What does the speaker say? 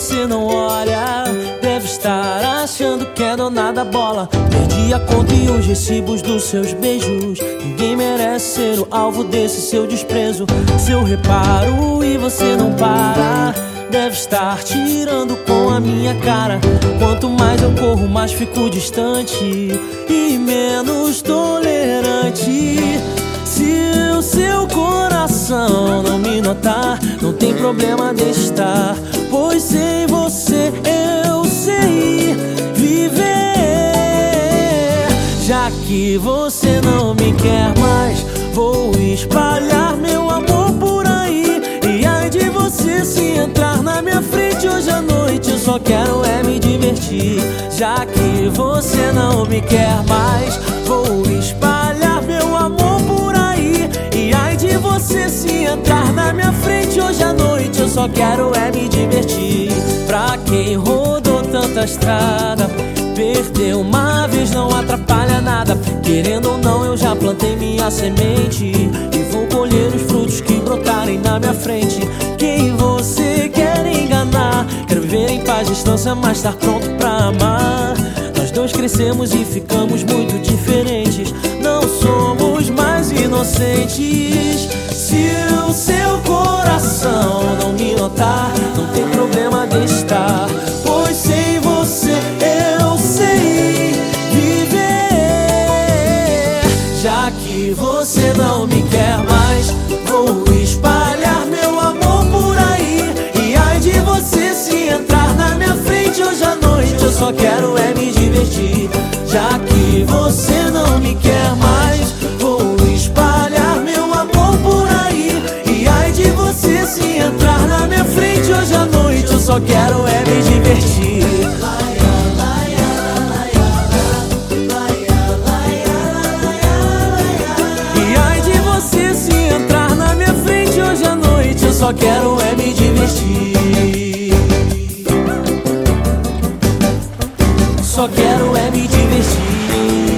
você não olha. Deve estar achando que é dona da bola. Perdi a conta e os recibos dos seus beijos. Ninguém merece ser o alvo desse seu desprezo. Seu reparo e você não para. Deve estar tirando com a minha cara. Quanto mais eu corro, mais fico distante e menos tolerante. Se o seu coração não me notar, não tem problema de estar. Pois sem você eu sei viver. Já que você não me quer mais, vou espalhar meu amor por aí. E ai de você se entrar na minha frente hoje à noite, eu só quero é me divertir. Já que você não me quer mais, vou espalhar meu amor por aí. E ai de você se entrar na minha frente hoje à noite, eu só quero é. Quem rodou tanta estrada. Perder uma vez não atrapalha nada. Querendo ou não, eu já plantei minha semente. E vou colher os frutos que brotarem na minha frente. Quem você quer enganar? Quero viver em paz, distância, mas estar pronto pra amar. Nós dois crescemos e ficamos muito diferentes. Não somos mais inocentes. Estar. Pois sem você eu sei viver. Já que você não me quer mais, vou espalhar meu amor por aí. E ai de você se entrar na minha frente hoje à noite, eu só quero é me divertir. Já que você não me quer mais, vou espalhar meu amor por aí. E ai de você se entrar só quero é me divertir. E ai de você se entrar na minha frente hoje à noite, eu só quero é me divertir. Só quero é me divertir.